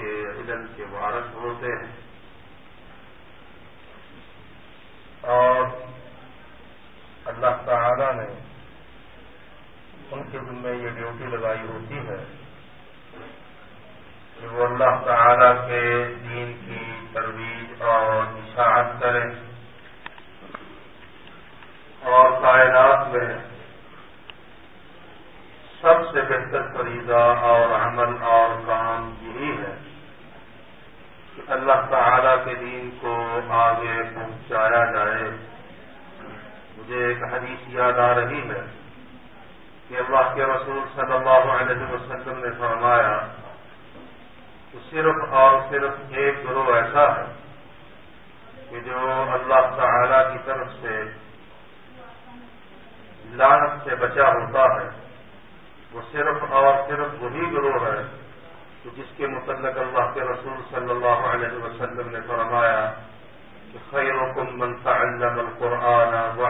کے علم کے وارث ہوتے ہیں۔ اور اللہ تعالی نے ان کے ذمہ یہ ڈیوٹی لگائی ہوتی ہے کہ وہ اللہ تعالی کے دین کی ترویج اور اشاعت کریں اور کائنات میں سب سے بہتر فریضہ اور اور اللہ تعالی کے دین کو آگے پہنچایا جائے۔ مجھے ایک حدیث یاد آ رہی ہے کہ اللہ کے رسول صلی اللہ علیہ وسلم نے فرمایا، کہ صرف اور صرف ایک گروہ ایسا ہے کہ جو اللہ تعالی کی طرف سے لانت سے بچا ہوتا ہے۔ وہ صرف اور صرف وہی گروہ ہے کہ جس کے متعلق اللہ کے رسول صلی اللہ علیہ وسلم نے فرمایا کہ خیر حکم منفا القرآن و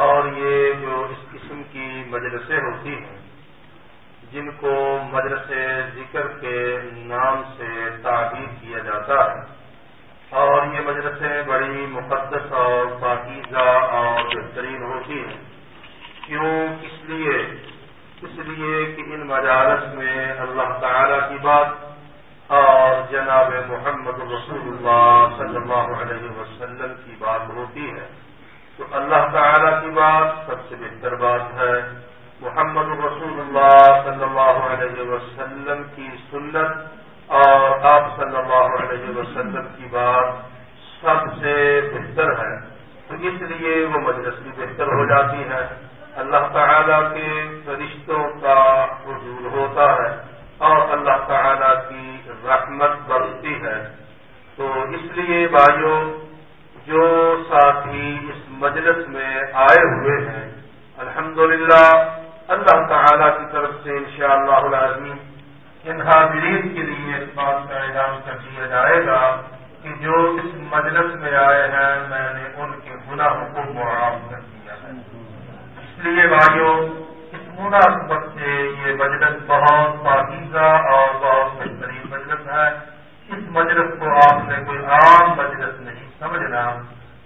اور یہ جو اس قسم کی مجلسیں ہوتی ہیں، جن کو مجلس ذکر کے نام سے تعبیر کیا جاتا ہے، اور یہ مجلسیں بڑی مقدس اور پاکیزہ اور بہترین ہوتی ہیں۔ کیوں؟ اس لیے اس لیے کہ ان مجالس میں اللہ تعالی کی بات اور جناب محمد رسول اللہ صلی اللہ علیہ وسلم کی بات ہوتی ہے۔ تو اللہ تعالی کی بات سب سے بہتر بات ہے۔ محمد رسول اللہ صلی اللہ علیہ وسلم کی سنت اور آپ صلی اللہ علیہ وسلم کی بات سب سے بہتر ہے۔ تو اس لیے وہ مجلس بھی بہتر ہو جاتی ہے۔ اللہ تعالی کے فرشتوں کا حضور ہوتا ہے اور اللہ تعالی کی رحمت بڑھتی ہے۔ تو اس لیے بھائیوں جو ساتھی اس مجلس میں آئے ہوئے ہیں، الحمدللہ اللہ تعالی کی طرف سے انشاءاللہ العظیم ان حاضرین کے لیے اس بات کا اعلان کر دیا جائے گا کہ جو اس مجلس میں آئے ہیں، میں نے ان کے گناہوں کو معاف کر دیا۔ اس لیے بھائیوں اس مناسبت سے یہ مجلس بہت پاکیزہ اور بہت بہترین مجلس ہے۔ اس مجلس کو آپ نے کوئی عام مجلس نہیں سمجھنا۔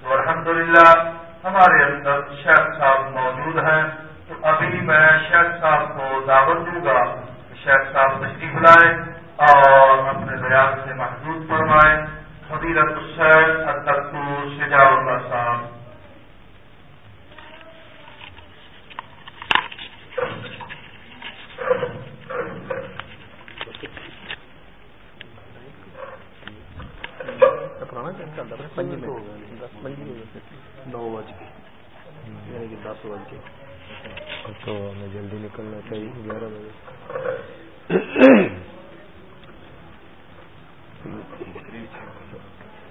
تو الحمدللہ، ہمارے اندر شیخ صاحب موجود ہیں۔ تو ابھی میں شیخ صاحب کو دعوت دوں گا۔ کہ شیخ صاحب تشریف لائیں اور اپنے بیان سے محدود فرمائیں۔ فضیلت الشیخ الدکتور شجاع اللہ صاحب۔ نو بج کے یعنی کہ دس بج کے تو ہمیں جلدی نکلنا چاہیے گیارہ بجے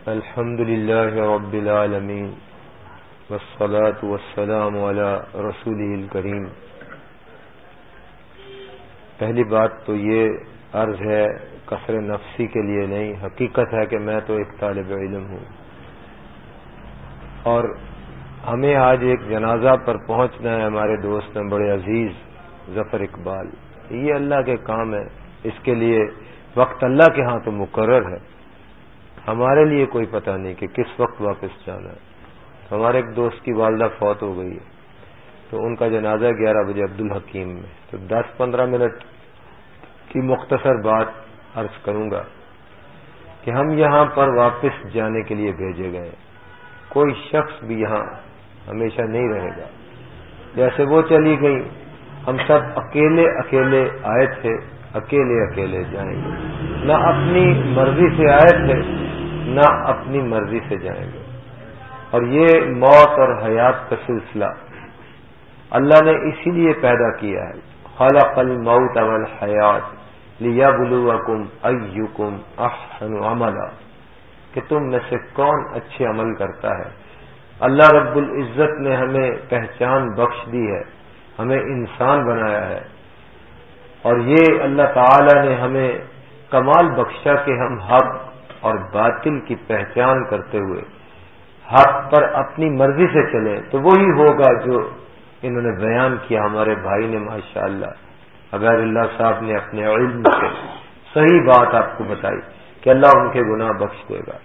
الحمد لله رب العالمين والصلاة والسلام على رسوله الكريم پہلی بات تو یہ عرض ہے کثر نفسی کے لیے نہیں، حقیقت ہے کہ میں تو ایک طالب علم ہوں۔ اور ہمیں آج ایک جنازہ پر پہنچنا ہے ہمارے دوست ہیں بڑے عزیز ظفر اقبال۔ یہ اللہ کے کام ہے، اس کے لیے وقت اللہ کے ہاں تو مقرر ہے۔ ہمارے لیے کوئی پتہ نہیں کہ کس وقت واپس جانا ہے۔ ہمارے ایک دوست کی والدہ فوت ہو گئی ہے۔ تو ان کا جنازہ گیارہ بجے عبد الحکیم میں۔ تو دس پندرہ منٹ کی مختصر بات عرض کروں گا کہ ہم یہاں پر واپس جانے کے لیے بھیجے گئے۔ کوئی شخص بھی یہاں ہمیشہ نہیں رہے گا۔ جیسے وہ چلی گئی، ہم سب اکیلے اکیلے آئے تھے، اکیلے اکیلے جائیں گے۔ نہ اپنی مرضی سے آئے تھے، نہ اپنی مرضی سے جائیں گے۔ اور یہ موت اور حیات کا سلسلہ اللہ نے اسی لیے پیدا کیا ہے۔ خلق الموت والحیات۔ لیا بلو کم اکم احسن کہ تم میں سے کون اچھے عمل کرتا ہے؟ اللہ رب العزت نے ہمیں پہچان بخش دی ہے، ہمیں انسان بنایا ہے۔ اور یہ اللہ تعالی نے ہمیں کمال بخشا کہ ہم حق اور باطل کی پہچان کرتے ہوئے حق پر اپنی مرضی سے چلیں۔ تو وہی ہوگا جو انہوں نے بیان کیا ہمارے بھائی نے ماشاء اللہ ابیر اللہ صاحب نے اپنے علم سے صحیح بات آپ کو بتائی کہ اللہ ان کے گناہ بخش دے گا۔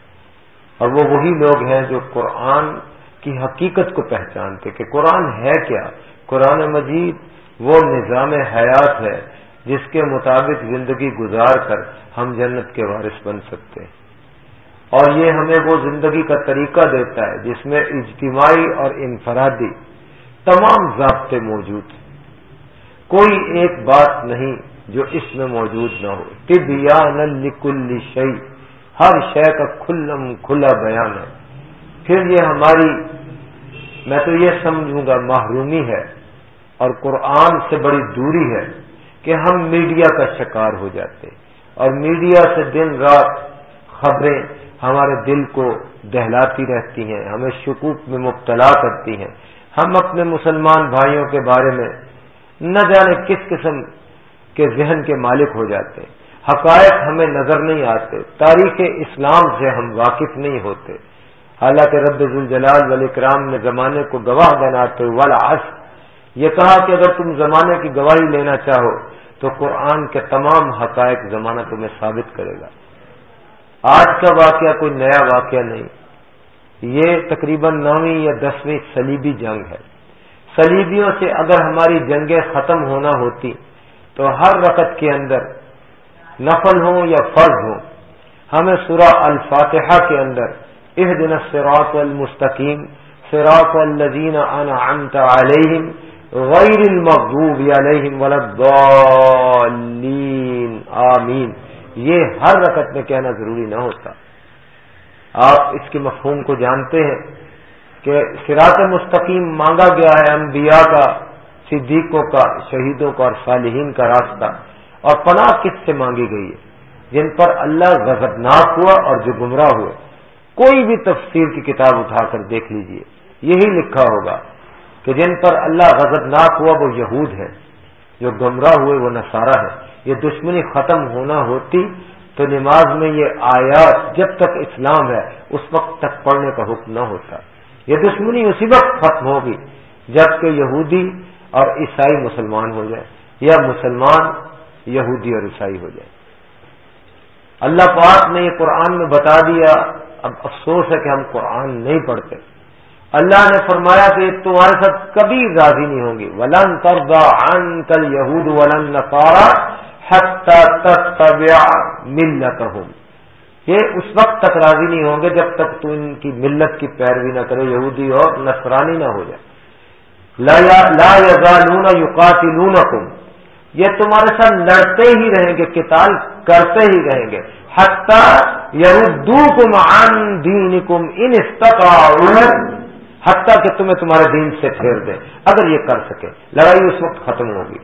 اور وہ وہی لوگ ہیں جو قرآن کی حقیقت کو پہچانتے کہ قرآن ہے کیا؟ قرآن مجید وہ نظام حیات ہے جس کے مطابق زندگی گزار کر ہم جنت کے وارث بن سکتے ہیں۔ اور یہ ہمیں وہ زندگی کا طریقہ دیتا ہے جس میں اجتماعی اور انفرادی تمام ضابطے موجود ہیں۔ کوئی ایک بات نہیں جو اس میں موجود نہ ہو۔ طب یا نل شعی ہر شے کا کھلم کھلا بیان ہے۔ پھر یہ ہماری، میں تو یہ سمجھوں گا، محرومی ہے اور قرآن سے بڑی دوری ہے کہ ہم میڈیا کا شکار ہو جاتے۔ اور میڈیا سے دن رات خبریں ہمارے دل کو دہلاتی رہتی ہیں، ہمیں شکوک میں مبتلا کرتی ہیں۔ ہم اپنے مسلمان بھائیوں کے بارے میں نہ جانے کس قسم کے ذہن کے مالک ہو جاتے ہیں حقائق ہمیں نظر نہیں آتے تاریخ اسلام سے ہم واقف نہیں ہوتے حالانکہ رب الجلال ولی کرام نے زمانے کو گواہ بناتے والا یہ کہا کہ اگر تم زمانے کی گواہی لینا چاہو تو قرآن کے تمام حقائق زمانہ تمہیں ثابت کرے گا۔ آج کا واقعہ کوئی نیا واقعہ نہیں۔ یہ تقریباً نویں یا دسویں سلیبی جنگ ہے۔ سلیبیوں سے اگر ہماری جنگیں ختم ہونا ہوتی تو ہر رقط کے اندر نفل ہوں یا فرض ہوں، ہمیں سورہ الفاتحہ کے اندر اح دن سراط المستقیم سراط الزین علیہم غیر المغضوب علیہم ولدالین آمین۔ یہ ہر رکعت میں کہنا ضروری نہ ہوتا۔ آپ اس کے مفہوم کو جانتے ہیں۔ کہ سراط مستقیم مانگا گیا ہے انبیاء کا، صدیقوں کا، شہیدوں کا اور صالحین کا راستہ، اور پناہ کس سے مانگی گئی ہے؟ جن پر اللہ غضبناک ہوا اور جو گمراہ ہوئے۔ کوئی بھی تفسیر کی کتاب اٹھا کر دیکھ لیجیے۔ یہی لکھا ہوگا کہ جن پر اللہ غضبناک ہوا وہ یہود ہے جو گمراہ ہوئے وہ نصارہ ہے یہ دشمنی ختم ہونا ہوتی تو نماز میں یہ آیات جب تک اسلام ہے، اس وقت تک پڑھنے کا حکم نہ ہوتا۔ یہ دشمنی اسی وقت ختم ہوگی جبکہ یہودی اور عیسائی مسلمان ہو جائے یا مسلمان یہودی اور عیسائی ہو جائے اللہ پاک نے یہ قرآن میں بتا دیا، اب افسوس ہے کہ ہم قرآن نہیں پڑھتے۔ اللہ نے فرمایا کہ تمہارے ساتھ کبھی راضی نہیں ہوں گی۔ ولن تردا ان کل یہود ولن نقارا ملت یہ اس وقت تک راضی نہیں ہوں گے جب تک تو ان کی ملت کی پیروی نہ کرے، یہودی اور نصرانی نہ ہو جائے۔ لا یزالون یقاتلونکم۔ یہ تمہارے ساتھ لڑتے ہی رہیں گے کتال کرتے ہی رہیں گے۔ حتی یردوکم عن دینکم ان استطاعوا، حتیٰ کہ تمہیں تمہارے دین سے پھیر دے۔ اگر یہ کر سکے، لڑائی اس وقت ختم ہوگی۔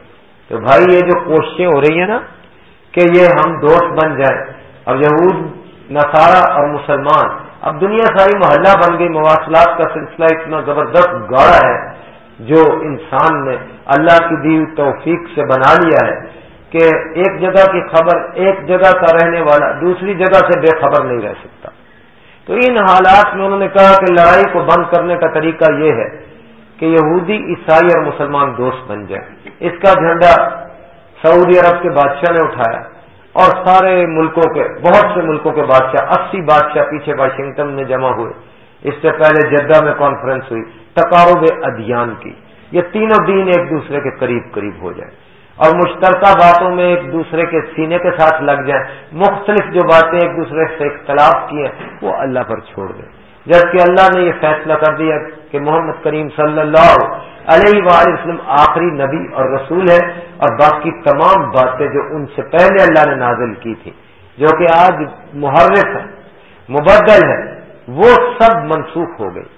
تو بھائی، یہ جو کوششیں ہو رہی ہیں نا، کہ یہ ہم دوست بن جائیں۔ اب یہود نصارہ اور مسلمان. اب دنیا ساری محلہ بن گئی، مواصلات کا سلسلہ اتنا زبردست گاڑا ہے جو انسان نے اللہ کی دی توفیق سے بنا لیا ہے کہ ایک جگہ کی خبر ایک جگہ کا رہنے والا دوسری جگہ سے بے خبر نہیں رہ سکتا۔ تو ان حالات میں انہوں نے کہا کہ لڑائی کو بند کرنے کا طریقہ یہ ہے کہ یہودی، عیسائی اور مسلمان دوست بن جائیں۔ اس کا جھنڈا سعودی عرب کے بادشاہ نے اٹھایا۔ اور سارے ملکوں کے، بہت سے ملکوں کے بادشاہ، اسی بادشاہ پیچھے واشنگٹن میں جمع ہوئے۔ اس سے پہلے جدہ میں کانفرنس ہوئی، تقارب ادیان کی۔ یہ تینوں دین ایک دوسرے کے قریب قریب ہو جائے اور مشترکہ باتوں میں ایک دوسرے کے سینے کے ساتھ لگ جائیں۔ مختلف جو باتیں ایک دوسرے سے اختلاف کی ہیں، وہ اللہ پر چھوڑ دیں۔ جبکہ اللہ نے یہ فیصلہ کر دیا کہ محمد کریم صلی اللہ علیہ وآلہ وسلم آخری نبی اور رسول ہے اور باقی تمام باتیں جو ان سے پہلے اللہ نے نازل کی تھی، جو کہ آج محرف ہے، مبدل ہے، وہ سب منسوخ ہو گئی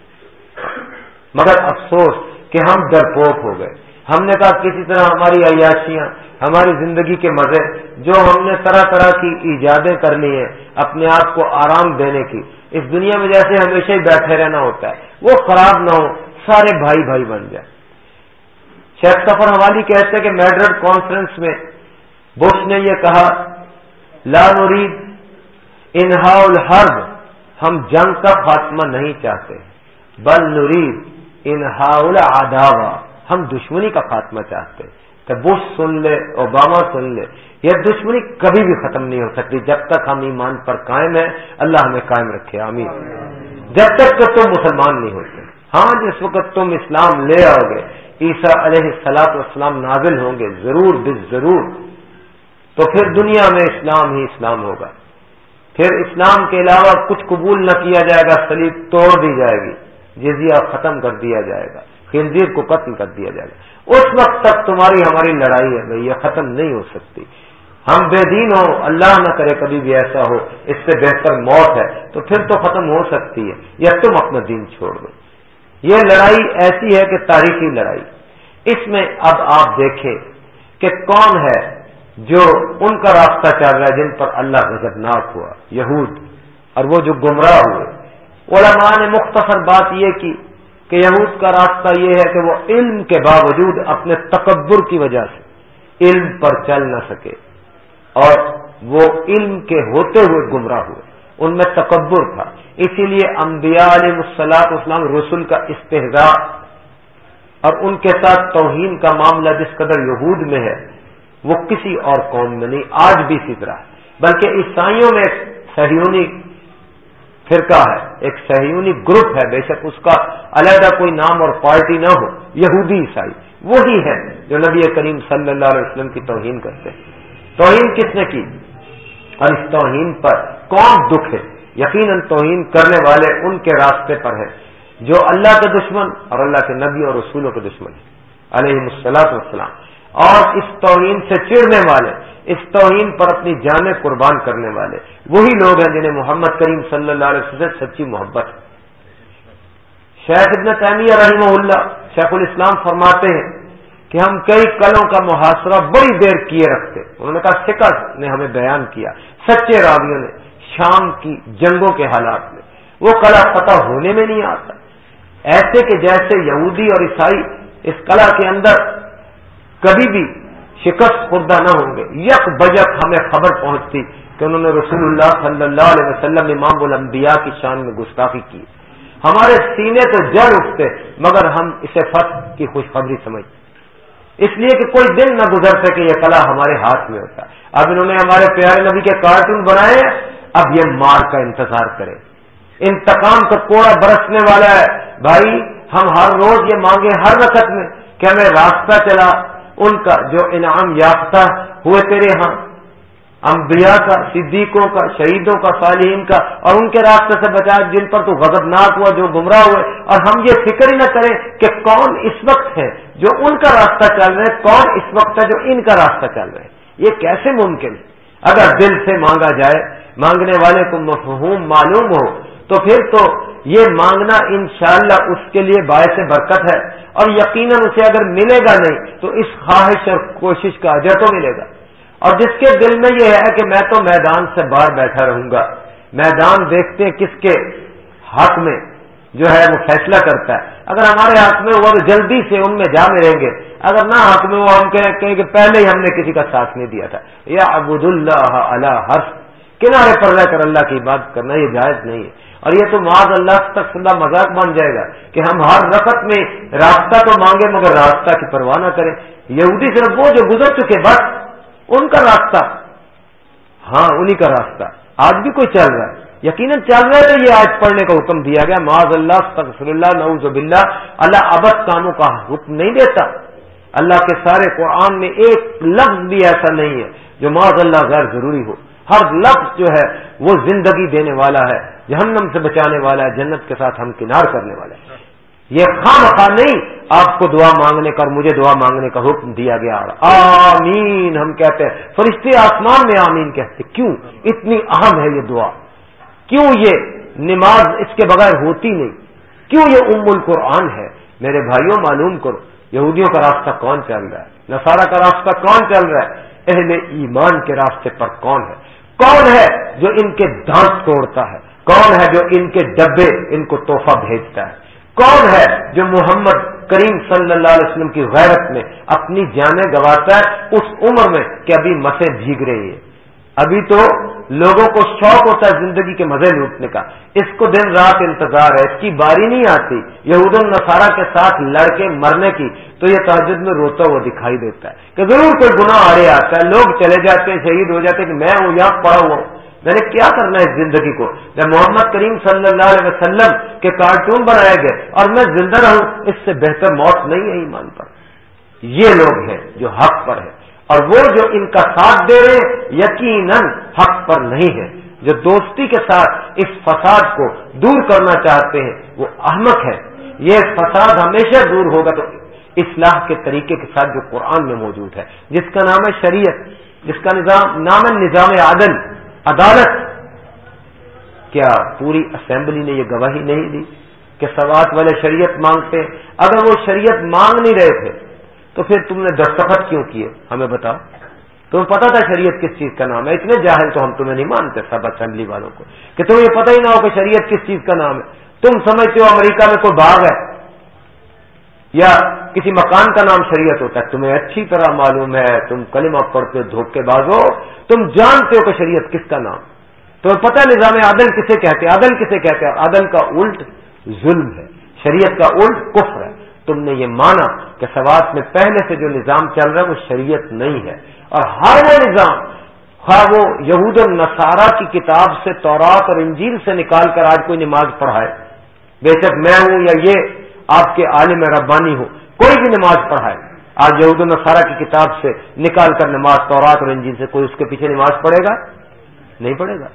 مگر افسوس کہ ہم ڈرپوک ہو گئے۔ ہم نے کہا کسی طرح ہماری عیاشیاں، ہماری زندگی کے مزے، جو ہم نے طرح طرح کی ایجادیں کرنی ہے اپنے آپ کو آرام دینے کی۔ اس دنیا میں جیسے ہمیشہ ہی بیٹھے رہنا ہوتا ہے، وہ خراب نہ ہو، سارے بھائی بھائی بن جائیں۔ شیخ سفر حوالی کہتے ہیں کہ میڈرڈ کانفرنس میں بش نے یہ کہا، لا نرید انہا الحرب، ہم جنگ کا خاتمہ نہیں چاہتے، بل نرید انہا العداوہ۔ ہم دشمنی کا خاتمہ چاہتے ہیں۔ کہ بش سن لے، اوباما سن لے۔ یہ دشمنی کبھی بھی ختم نہیں ہو سکتی۔ جب تک ہم ایمان پر قائم ہیں، اللہ ہمیں قائم رکھے۔ آمین۔ جب تک کہ تم مسلمان نہیں ہوتے۔ ہاں جس وقت تم اسلام لے آؤ گے، عیسیٰ علیہ سلاط اسلام نازل ہوں گے، ضرور بس ضرور۔ تو پھر دنیا میں اسلام ہی اسلام ہوگا۔ پھر اسلام کے علاوہ کچھ قبول نہ کیا جائے گا سلیب توڑ دی جائے گی۔ جزیہ ختم کر دیا جائے گا۔ خنزیر کو قتل کر دیا جائے گا۔ اس وقت تک تمہاری ہماری لڑائی ہے بھائی یہ ختم نہیں ہو سکتی۔ ہم بے دین ہو اللہ نہ کرے کبھی بھی ایسا ہو، اس سے بہتر موت ہے۔ تو پھر تو ختم ہو سکتی ہے، یا تم اپنا دین چھوڑ دو۔ یہ لڑائی ایسی ہے کہ تاریخی لڑائی۔ اس میں اب آپ دیکھیں کہ کون ہے جو ان کا راستہ چل رہا ہے جن پر اللہ غضبناک ہوا، یہود، اور وہ جو گمراہ ہوئے۔ علماء نے مختصر بات یہ کی کہ یہود کا راستہ یہ ہے کہ وہ علم کے باوجود اپنے تکبر کی وجہ سے علم پر چل نہ سکے اور وہ علم کے ہوتے ہوئے گمراہ ہوئے۔ ان میں تکبر تھا۔ اسی لیے انبیاء علیہ السلاط اسلام رسول کا استحضاء اور ان کے ساتھ توہین کا معاملہ جس قدر یہود میں ہے، وہ کسی اور قوم میں نہیں، آج بھی اسی طرح بلکہ عیسائیوں میں سہیونی فرقہ ہے، ایک سہیونی گروپ ہے، بے شک اس کا علیحدہ کوئی نام اور پارٹی نہ ہو، یہودی عیسائی۔ وہی ہے جو نبی کریم صلی اللہ علیہ وسلم کی توہین کرتے ہیں۔ توہین کس نے کی؟ اور اس توہین پر۔ کون دکھ ہے؟ یقیناً توہین کرنے والے ان کے راستے پر ہے جو اللہ کے دشمن اور اللہ کے نبی اور رسولوں کے دشمن علیہ السلاط وسلام اور اس توہین سے چڑنے والے اس توہین پر اپنی جانیں قربان کرنے والے۔ وہی لوگ ہیں جنہیں محمد کریم صلی اللہ علیہ وسلم سچی محبت شیخ ابن تیمیہ رحمہ اللہ شیخ الاسلام فرماتے ہیں کہ ہم کئی کلوں کا محاصرہ بڑی دیر کیے رکھتے انہوں نے کہا سکا نے ہمیں بیان کیا، سچے راویوں نے، شام کی جنگوں کے حالات میں۔ وہ کلا پتہ ہونے میں نہیں آتا۔ ایسے کہ جیسے یہودی اور عیسائی اس کلا کے اندر کبھی بھی شکست خوردہ نہ ہوں گے۔ یک بجک ہمیں خبر پہنچتی کہ انہوں نے رسول اللہ صلی اللہ علیہ وسلم امام الانبیاء کی شان میں گستاخی کی۔ ہمارے سینے تو جڑ اٹھتے، مگر ہم اسے فتح کی خوشخبری سمجھتے۔ اس لیے کہ کوئی دن نہ گزرتے کہ یہ کلا ہمارے ہاتھ میں ہوتا۔ اب انہوں نے ہمارے پیارے نبی کے کارٹون بنائے، اب یہ مار کا انتظار کرے۔ انتقام کا کوڑا برسنے والا ہے۔ بھائی، ہم ہر روز یہ مانگے ہر وقت میں کہ ہمیں راستہ چلا۔ ان کا جو انعام یافتہ ہوئے تیرے ہاں۔ انبیاء کا، صدیقوں کا، شہیدوں کا، صالحین کا، اور ان کے راستے سے بچا، جن پر تو غضبناک ہوا، جو گمراہ ہوئے۔ اور ہم یہ فکر ہی نہ کریں کہ کون اس وقت ہے جو ان کا راستہ چل رہے ہیں کون اس وقت ہے جو ان کا راستہ چل رہے۔ ہیں یہ کیسے ممکن؟ ہے اگر دل سے مانگا جائے، مانگنے والے کو مفہوم معلوم ہو تو پھر تو یہ مانگنا انشاءاللہ اس کے لیے باعث برکت ہے اور یقیناً اسے اگر ملے گا نہیں تو اس خواہش اور کوشش کا اجر تو ملے گا۔ اور جس کے دل میں یہ ہے کہ میں تو میدان سے باہر بیٹھا رہوں گا، میدان دیکھتے ہیں کس کے حق میں جو ہے وہ فیصلہ کرتا ہے۔ اگر ہمارے حق میں ہوا تو جلدی سے ان میں جا ملیں گے، اگر نہ حق میں ہوا ہم کہیں کہ پہلے ہی ہم نے کسی کا ساتھ نہیں دیا تھا۔ یا ابود اللہ اللہ ہر کنارے پر رہ کر اللہ کی بات کرنا یہ جائز نہیں ہے۔ اور یہ تو معاذ اللہ تک سندہ مذاق بن جائے گا کہ ہم ہر رقط میں راستہ تو مانگے مگر راستہ کی پرواہ نہ کریں۔ یہودی صرف وہ جو گزر چکے بس، ان کا راستہ ہاں انہی کا راستہ آج بھی کوئی چل رہا ہے۔ یقیناً چل رہا ہے تو یہ آج پڑھنے کا حکم دیا گیا۔ معاذ اللہ تقصر اللہ، نعوذ باللہ۔ اللہ ابد کاموں کا حکم نہیں دیتا۔ اللہ کے سارے قرآن میں ایک لفظ بھی ایسا نہیں ہے جو معاذ اللہ غیر ضروری ہو۔ ہر لفظ جو ہے وہ زندگی دینے والا ہے، جہنم سے بچانے والا ہے، جنت کے ساتھ ہم کنار کرنے والے ہیں یہ خام خواہ نہیں، آپ کو دعا مانگنے کا اور مجھے دعا مانگنے کا حکم دیا گیا۔ آمین، ہم کہتے ہیں، فرشتے آسمان میں آمین کہتے کیوں؟ اتنی اہم ہے یہ دعا۔ کیوں یہ نماز اس کے بغیر ہوتی نہیں؟ کیوں یہ ام القرآن ہے؟ میرے بھائیوں، معلوم کرو، یہودیوں کا راستہ کون چل رہا ہے؟ نصارہ کا راستہ کون چل رہا ہے؟ اہل ایمان کے راستے پر کون ہے؟ کون ہے جو ان کے دانت توڑتا ہے؟ کون ہے جو ان کے ڈبے ان کو تحفہ بھیجتا ہے؟ کون ہے جو محمد کریم صلی اللہ علیہ وسلم کی غیرت میں اپنی جانیں گواتا ہے؟ اس عمر میں کہ ابھی مسیں بھیگ رہی ہے۔ ابھی تو لوگوں کو شوق ہوتا ہے زندگی کے مزے لوٹنے کا۔ اس کو دن رات انتظار ہے، اس کی باری نہیں آتی۔ یہود النصارہ کے ساتھ لڑکے مرنے کی، تو یہ تحجد میں روتا ہوا دکھائی دیتا ہے کہ ضرور کوئی گناہ آڑے آتا ہے۔ لوگ چلے جاتے ہیں، شہید ہو جاتے ہیں کہ میں ہوں، یہاں پڑا ہوا ہوں۔ میں نے کیا کرنا ہے اس زندگی کو؟ جب محمد کریم صلی اللہ علیہ وسلم کے کارٹون بنائے گئے اور میں زندہ رہوں، اس سے بہتر موت نہیں ہے ایمان پر۔ یہ لوگ ہیں جو حق پر ہے اور وہ جو ان کا ساتھ دے رہے یقیناً حق پر نہیں ہے۔ جو دوستی کے ساتھ اس فساد کو دور کرنا چاہتے ہیں، وہ احمد ہے۔ یہ فساد ہمیشہ دور ہوگا۔ تو اصلاح کے طریقے کے ساتھ جو قرآن میں موجود ہے، جس کا نام ہے شریعت، جس کا نظام، نام ہے نظام عادل عدالت۔ کیا پوری اسمبلی نے یہ گواہی نہیں دی کہ سوات والے شریعت مانگتے؟ اگر وہ شریعت مانگ نہیں رہے تھے تو پھر تم نے دستخط کیوں کیے؟ ہمیں بتاؤ۔ تمہیں پتا تھا شریعت کس چیز کا نام ہے؟ اتنے جاہل تو ہم تمہیں نہیں مانتے سب اسمبلی والوں کو۔ کہ تمہیں یہ پتہ ہی نہ ہو کہ شریعت کس چیز کا نام ہے۔ تم سمجھتے ہو امریکہ میں کوئی باغ ہے یا کسی مکان کا نام شریعت ہوتا ہے۔ تمہیں اچھی طرح معلوم ہے، تم کلمہ پڑھتے دھوکے باز ہو، تم جانتے ہو کہ شریعت کس کا نام۔ تمہیں پتہ نظام عادل کسے کہتے عدل کسے کہتے ہیں؟ عدل کا الٹ ظلم ہے، شریعت کا الٹ کفر ہے۔ تم نے یہ مانا کہ سوات میں پہلے سے جو نظام چل رہا ہے وہ شریعت نہیں ہے۔ اور ہر وہ نظام، خواہ وہ یہود النصارہ کی کتاب سے، تورات اور انجیل سے نکال کر آج کوئی نماز پڑھائے۔ بے شک میں ہوں یا یہ آپ کے عالم ربانی ہوں، کوئی بھی نماز پڑھائے۔ آج یہود النصارہ کی کتاب سے نکال کر نماز، تورات اور انجیل سے کوئی اس کے پیچھے نماز پڑھے گا؟ نہیں پڑھے گا۔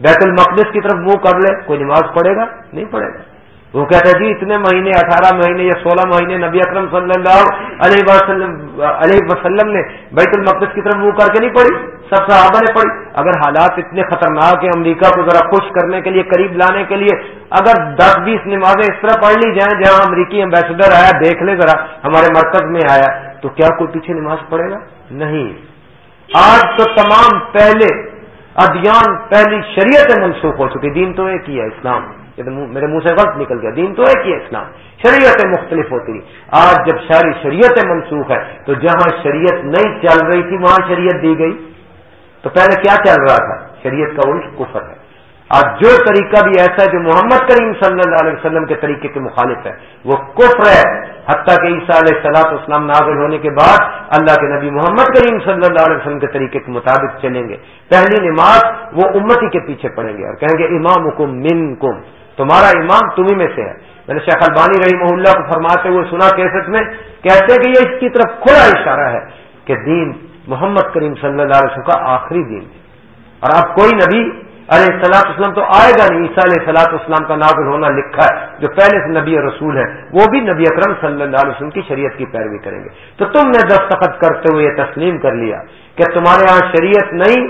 بیت المقدس کی طرف منہ کر لے، کوئی نماز پڑھے گا؟ نہیں پڑھے گا۔ وہ کہتے جی اتنے مہینے، اٹھارہ مہینے یا سولہ مہینے نبی اکرم صلی اللہ علیہ وسلم علیہ وسلم نے بیت المقدس کی طرف منہ کر کے نہیں پڑھی، سب صحابہ نے پڑھی۔ اگر حالات اتنے خطرناک ہیں امریکہ کو ذرا خوش کرنے کے لیے، قریب لانے کے لیے، اگر دس بیس نمازیں اس طرح پڑھ لی جائیں جہاں امریکی امبیسڈر آیا، دیکھ لے ذرا ہمارے مرکز میں آیا، تو کیا کوئی پیچھے نماز پڑھے گا؟ نہیں۔ آج تو تمام پہلے ادیان، پہلی شریعت منسوخ ہو چکی، دین تو ایک ہی ہے، اسلام۔ میرے منہ سے وقت نکل گیا۔ دین تو ایک ہی اسلام۔ شریعتیں مختلف ہوتی آج جب ساری شریعتیں منسوخ ہے تو جہاں شریعت نہیں چل رہی تھی، وہاں شریعت دی گئی۔ تو پہلے کیا چل رہا تھا؟ شریعت کا الٹ کفر ہے۔ آج جو طریقہ بھی ایسا ہے جو محمد کریم صلی اللہ علیہ وسلم کے طریقے کے مخالف ہے، وہ کفر ہے۔ حتیٰ کہ عیسیٰ علیہ صلاح اسلام نازل ہونے کے بعد اللہ کے نبی محمد کریم صلی اللہ علیہ وسلم کے طریقے کے مطابق چلیں گے۔ پہلی نماز وہ امتی کے پیچھے پڑیں گے اور کہیں گے امام حکم من کم تمہارا امام تمہیں میں سے ہے۔ میں نے شیخ البانی رحیم اللہ کو فرماتے ہوئے سنا کیسٹ میں، کہتے کہ یہ اس کی طرف کھلا اشارہ ہے کہ دین محمد کریم صلی اللہ علیہ وسلم کا آخری دین اور اب کوئی نبی علیہ السلاط اسلام تو آئے گا نہیں، عیسیٰ علیہ سلاط اسلام کا نازل ہونا لکھا ہے، جو پہلے سے نبی رسول ہے وہ بھی نبی اکرم صلی اللہ علیہ وسلم کی شریعت کی پیروی کریں گے۔ تو تم نے دستخط کرتے ہوئے یہ تسلیم کر لیا کہ تمہارے یہاں شریعت نہیں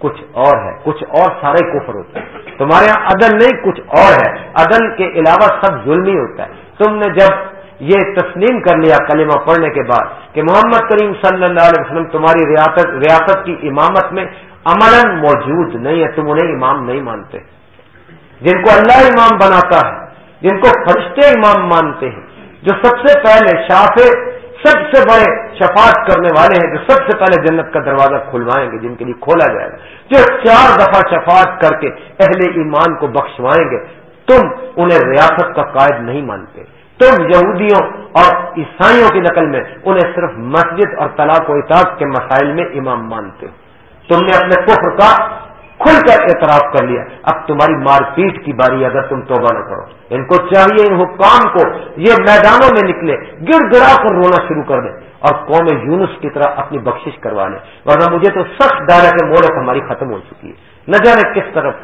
کچھ اور ہے، کچھ اور سارے کفر ہوتا ہے تمہارے یہاں عدل نہیں، کچھ اور ہے۔ عدل کے علاوہ سب ظلم ہی ہوتا ہے۔ تم نے جب یہ تسلیم کر لیا کلمہ پڑھنے کے بعد کہ محمد کریم صلی اللہ علیہ وسلم تمہاری ریاست ریاست کی امامت میں عمل موجود نہیں ہے، تم انہیں امام نہیں مانتے۔ جن کو اللہ امام بناتا ہے، جن کو فرشتے امام مانتے ہیں، جو سب سے پہلے شاف سب سے بڑے شفاعت کرنے والے ہیں جو سب سے پہلے جنت کا دروازہ کھلوائیں گے، جن کے لیے کھولا جائے گا۔ جو چار دفعہ شفاعت کر کے اہل ایمان کو بخشوائیں گے، تم انہیں ریاست کا قائد نہیں مانتے۔ تم یہودیوں اور عیسائیوں کی نقل میں انہیں صرف مسجد اور طلاق و اطاق کے مسائل میں امام مانتے۔ تم نے اپنے کفر کا کھل کر اعتراف کر لیا۔ اب تمہاری مار پیٹ کی باری اگر تم توبہ نہ کرو۔ ان کو چاہیے ان حکام کو یہ میدانوں میں نکلے گر گرا کر رونا شروع کر دیں اور قوم یونس کی طرح اپنی بخشش کروا لیں ورنہ مجھے تو سخت ڈالا کہ مولت ہماری ختم ہو چکی ہے۔ نہ جانے کس طرف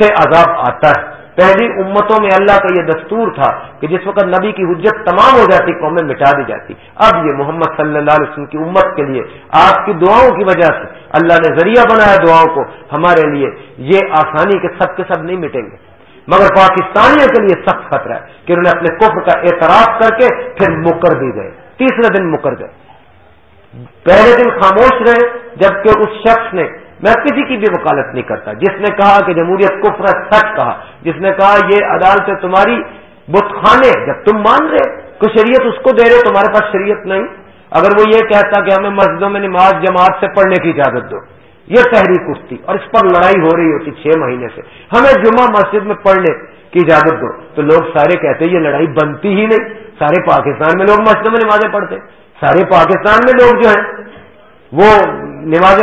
سے عذاب آتا ہے۔ پہلی امتوں میں اللہ کا یہ دستور تھا کہ جس وقت نبی کی حجت تمام ہو جاتی، قومیں مٹا دی جاتی۔ اب یہ محمد صلی اللہ علیہ وسلم کی امت کے لیے، آپ کی دعاؤں کی وجہ سے اللہ نے ذریعہ بنایا دعاؤں کو ہمارے لیے، یہ آسانی کے سب کے سب نہیں مٹیں گے۔ مگر پاکستانیوں کے لیے سخت خطرہ ہے کہ انہوں نے اپنے کفر کا اعتراف کر کے پھر مکر بھی گئے۔ تیسرے دن مکر گئے۔ پہلے دن خاموش رہے، جبکہ اس شخص نے میں کسی کی بھی وکالت نہیں کرتا۔ جس نے کہا کہ جمہوریت کفر سچ کہا۔ جس نے کہا یہ عدالت تمہاری بت خانے جب تم مان رہے کہ شریعت اس کو دے رہے، تمہارے پاس شریعت نہیں۔ اگر وہ یہ کہتا کہ ہمیں مسجدوں میں نماز جماعت سے پڑھنے کی اجازت دو۔ یہ تحریک اٹھتی اور اس پر لڑائی ہو رہی ہوتی چھ مہینے سے۔ ہمیں جمعہ مسجد میں پڑھنے کی اجازت دو۔ تو لوگ سارے کہتے یہ لڑائی بنتی ہی نہیں۔ سارے پاکستان میں لوگ مسجدوں میں نمازیں پڑھتے۔ سارے پاکستان میں لوگ جو ہیں، وہ نماز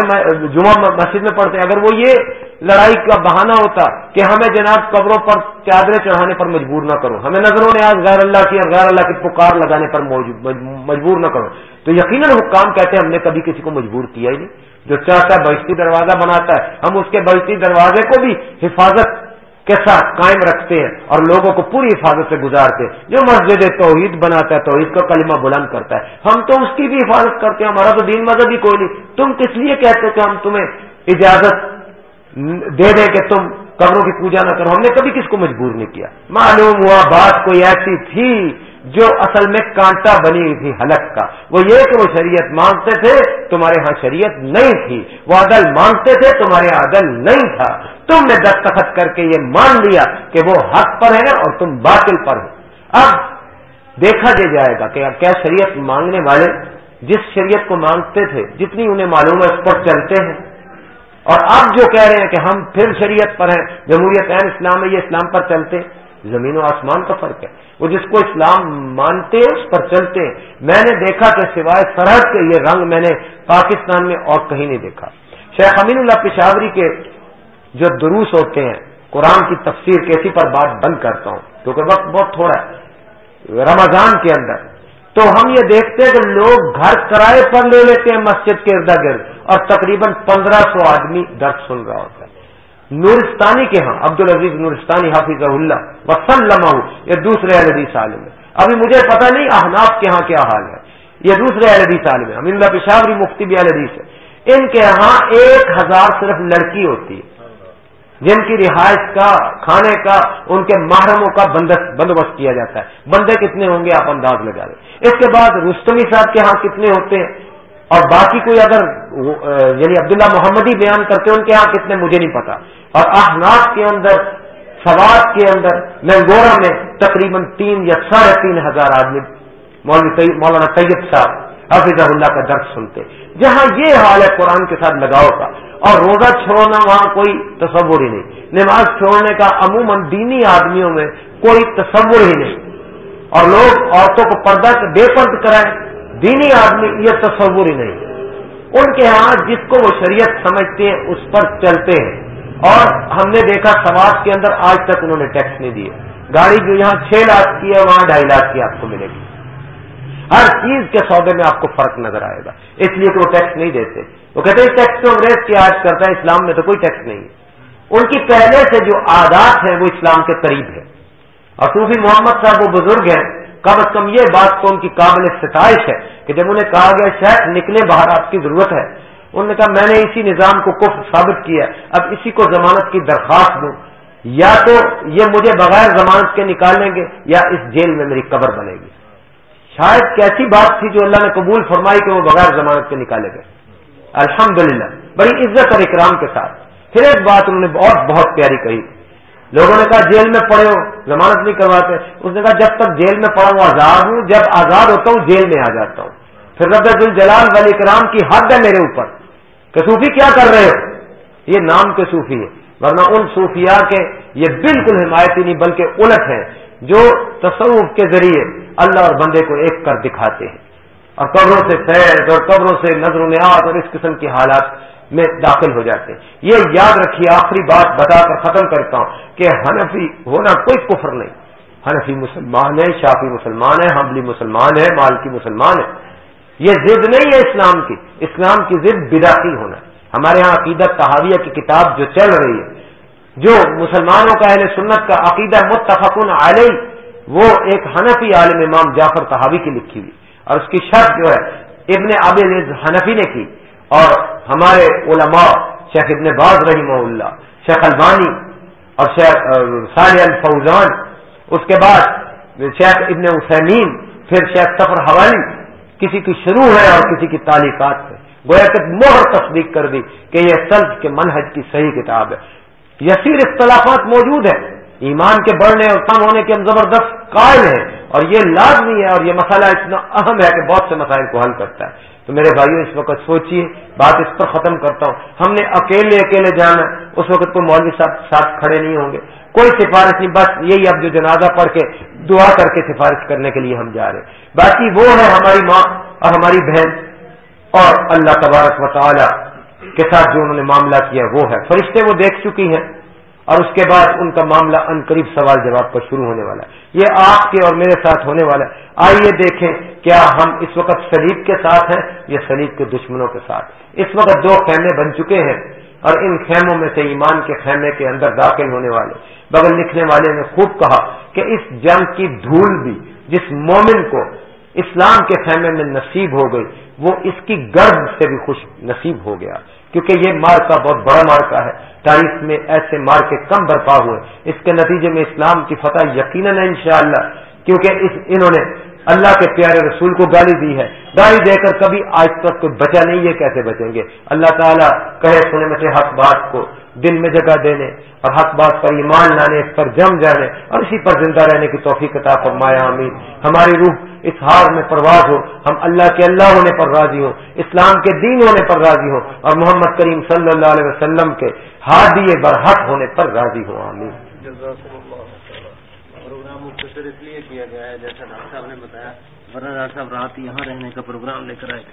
جمعہ مسجد میں پڑھتے اگر وہ یہ لڑائی کا بہانہ ہوتا کہ ہمیں جناب قبروں پر چادریں چڑھانے پر مجبور نہ کرو، ہمیں نظروں نے آج غیر اللہ کی اور غیر اللہ کی پکار لگانے پر مجبور نہ کرو۔ تو یقیناً حکام کہتے ہیں، ہم نے کبھی کسی کو مجبور کیا ہی نہیں۔ جو چاہتا ہے بہشتی دروازہ بناتا ہے، ہم اس کے بہشتی دروازے کو بھی حفاظت کے ساتھ قائم رکھتے ہیں اور لوگوں کو پوری حفاظت سے گزارتے ہیں۔ جو مسجد توحید بناتا ہے، توحید کا کلمہ بلند کرتا ہے۔ ہم تو اس کی بھی حفاظت کرتے ہیں، ہمارا تو دین مذہب ہی کوئی نہیں۔ تم کس لیے کہتے کہ ہم تمہیں اجازت دے دیں کہ تم قبروں کی پوجا نہ کرو؟ ہم نے کبھی کس کو مجبور نہیں کیا۔ معلوم ہوا بات کوئی ایسی تھی جو اصل میں کانٹا بنی ہوئی تھی، حلق کا۔ وہ یہ کہ وہ شریعت مانگتے تھے، تمہارے ہاں شریعت نہیں تھی۔ وہ عدل مانگتے تھے، تمہارے ہاں عدل نہیں تھا۔ تم نے دستخط کر کے یہ مان لیا کہ وہ حق پر ہے اور تم باطل پر ہو۔ اب دیکھا دے جائے گا کہ کیا شریعت مانگنے والے جس شریعت کو مانگتے تھے، جتنی انہیں معلوم ہے، اس پر چلتے ہیں۔ اور اب جو کہہ رہے ہیں کہ ہم پھر شریعت پر ہیں، جمہوریت این اسلام ہے، یہ اسلام پر چلتے زمین و آسمان کا فرق ہے۔ وہ جس کو اسلام مانتے ہیں، اس پر چلتے ہیں۔ میں نے دیکھا کہ سوائے سرحد کے یہ رنگ میں نے پاکستان میں اور کہیں نہیں دیکھا۔ شیخ امین اللہ پشاوری کے جو دروس ہوتے ہیں، قرآن کی تفسیر کیسی پر بات بند کرتا ہوں، کیونکہ وقت بہت تھوڑا ہے، رمضان کے اندر۔ تو ہم یہ دیکھتے ہیں کہ لوگ گھر کرائے پر لے لیتے ہیں مسجد کے اردا گرد، اور تقریباً پندرہ سو آدمی درد سن رہا ہوتا ہے۔ نورستانی کے ہاں عبد العزیز نورستانی حافظ اللہ وسلم یہ دوسرے الدیث عالم ہے ابھی مجھے پتا نہیں احناف کے ہاں کیا حال ہے۔ یہ دوسرے الدیث عالم ہے امین اللہ پشاوری مفتی بھی الدیث ہے ان کے ہاں ایک ہزار صرف لڑکی ہوتی ہے۔ جن کی رہائش کا، کھانے کا، ان کے محرموں کا بندوبست کیا جاتا ہے۔ بندے کتنے ہوں گے؟ آپ انداز لگا لیں اس کے بعد رستمی صاحب کے ہاں کتنے ہوتے ہیں؟ اور باقی کوئی اگر یعنی عبداللہ محمدی بیان کرتے ہیں، ان کے ہاں کتنے؟ مجھے نہیں پتا۔ اور احناف کے اندر، سواد کے اندر مینگورا میں تقریباً تین یا ساڑھے تین ہزار آدمی مولانا طیب صاحب حافظ اللہ کا درد سنتے۔ جہاں یہ حال ہے قرآن کے ساتھ لگاؤ کا، اور روزہ چھوڑنا وہاں کوئی تصور ہی نہیں۔ نماز چھوڑنے کا عموماً دینی آدمیوں میں کوئی تصور ہی نہیں۔ اور لوگ عورتوں کو پردہ بے پرد کرائیں دینی آدمی یہ تصور ہی نہیں۔ ان کے ہاں جس کو وہ شریعت سمجھتے ہیں، اس پر چلتے ہیں۔ اور ہم نے دیکھا سماج کے اندر آج تک انہوں نے ٹیکس نہیں دیے۔ گاڑی جو یہاں چھ لاکھ کی ہے، وہاں ڈھائی لاکھ کی آپ کو ملے گی۔ ہر چیز کے سودے میں آپ کو فرق نظر آئے گا۔ اس لیے کہ وہ ٹیکس نہیں دیتے۔ وہ کہتے ہیں ٹیکس تو انگریز کی آج کرتا ہے، اسلام میں تو کوئی ٹیکس نہیں ہے۔ ان کی پہلے سے جو عادات ہیں وہ اسلام کے قریب ہے اور صوفی محمد صاحب وہ بزرگ ہیں۔ کم از کم یہ بات تو ان کی قابل ستائش ہے کہ جب انہیں کہا گیا شیخ نکلے باہر، آپ کی ضرورت ہے۔ انہوں نے کہا، میں نے اسی نظام کو کف ثابت کیا اب اسی کو ضمانت کی درخواست دوں۔ یا تو یہ مجھے بغیر ضمانت کے نکالیں گے یا اس جیل میں میری قبر بنے گی۔ شاید کیسی بات تھی جو اللہ نے قبول فرمائی کہ وہ بغیر ضمانت کے نکالے گئے۔ الحمدللہ، بڑی عزت اور اکرام کے ساتھ۔ پھر ایک بات انہوں نے بہت بہت پیاری کہی۔ لوگوں نے کہا، جیل میں پڑے ہو، ضمانت نہیں کرواتے۔ اس نے کہا، جب تک جیل میں پڑا ہوں آزاد ہوں، جب آزاد ہوتا ہوں، جیل میں آ جاتا ہوں۔ پھر رب الجلال ولی کرام کی حد ہے میرے اوپر۔ کہ صوفی کیا کر رہے ہو؟ یہ نام کے صوفی ہے ورنہ ان صوفیاء کے یہ بالکل حمایتی نہیں، بلکہ الٹ ہے جو تصوف کے ذریعے اللہ اور بندے کو ایک کر دکھاتے ہیں۔ اور قبروں سے فیض اور قبروں سے نظر و نیاز اور اس قسم کے حالات میں داخل ہو جاتے ہیں۔ یہ یاد رکھیے، آخری بات بتا کر ختم کرتا ہوں کہ حنفی ہونا کوئی کفر نہیں۔ حنفی مسلمان ہے شافی مسلمان ہے حملی مسلمان ہے مالکی مسلمان ہے یہ ضد نہیں ہے اسلام کی۔ اسلام کی ضد بداخی ہونا۔ ہمارے ہاں عقیدت تحاویہ کی کتاب جو چل رہی ہے جو مسلمانوں کا اہل سنت کا عقیدہ متفقن علیہ، وہ ایک حنفی عالم امام جعفر تحاوی کی لکھی ہوئی۔ اور اس کی شرط جو ہے، ابن اب حنفی نے کی۔ اور ہمارے علماء شیخ ابن باز رحمہ اللہ، شیخ البانی اور شیخ صالح الفوزان، اس کے بعد شیخ ابن حسینین پھر شیخ سفر حوالی، کسی کی شروع ہے اور کسی کی تعلیقات ہے۔ گویا کہ مہر تصدیق کر دی کہ یہ سلف کے منحج کی صحیح کتاب ہے۔ یسیر اختلافات موجود ہیں۔ ایمان کے بڑھنے اور کم ہونے کے ہم زبردست قائل ہیں۔ اور یہ لازمی ہے اور یہ مسئلہ اتنا اہم ہے کہ بہت سے مسائل کو حل کرتا ہے۔ تو میرے بھائیوں اس وقت سوچیے، بات اس پر ختم کرتا ہوں۔ ہم نے اکیلے اکیلے جانا اس وقت کوئی مولوی صاحب ساتھ کھڑے نہیں ہوں گے۔ کوئی سفارش نہیں، بس یہی اب جو جنازہ پڑھ کے دعا کر کے سفارش کرنے کے لیے ہم جا رہے ہیں۔ باقی وہ ہے ہماری ماں اور ہماری بہن اور اللہ تبارک و تعالی کے ساتھ جو انہوں نے معاملہ کیا وہ ہے۔ فرشتے وہ دیکھ چکی ہیں اور اس کے بعد ان کا معاملہ ان قریب سوال جواب پر شروع ہونے والا ہے۔ یہ آپ کے اور میرے ساتھ ہونے والا ہے۔ آئیے دیکھیں کیا ہم اس وقت سلیب کے ساتھ ہیں یا سلیب کے دشمنوں کے ساتھ۔ اس وقت دو خیمے بن چکے ہیں اور ان خیموں میں سے ایمان کے خیمے کے اندر داخل ہونے والے۔ بغل لکھنے والے نے خوب کہا کہ اس جنگ کی دھول بھی جس مومن کو اسلام کے خیمے میں نصیب ہو گئی، وہ اس کی گرد سے بھی خوش نصیب ہو گیا۔ کیونکہ یہ مارکا بہت بڑا مارکا ہے۔ تاریخ میں ایسے مارکے کم برپا ہوئے۔ اس کے نتیجے میں اسلام کی فتح یقیناً ہے انشاءاللہ، کیونکہ اس انہوں نے اللہ کے پیارے رسول کو گالی دی ہے۔ گالی دے کر کبھی آج تک کوئی بچا نہیں ہے کیسے بچیں گے؟ اللہ تعالیٰ کہے، سنے میں سے حق بات کو دل میں جگہ دینے اور حق بات پر ایمان لانے، اس پر جم جانے اور اسی پر زندہ رہنے کی توفیق عطا فرمایا امین ہماری روح اس ہار میں پرواز ہو، ہم اللہ کے اللہ ہونے پر راضی ہوں، اسلام کے دین ہونے پر راضی ہوں اور محمد کریم صلی اللہ علیہ وسلم کے ہادی برحق ہونے پر راضی ہوں، آمین پروگرام مختصر اس لیے کیا گیا ہے جیسا ڈاکٹر صاحب نے بتایا ورنہ ڈاکٹر صاحب رات یہاں رہنے کا پروگرام لے کر آئے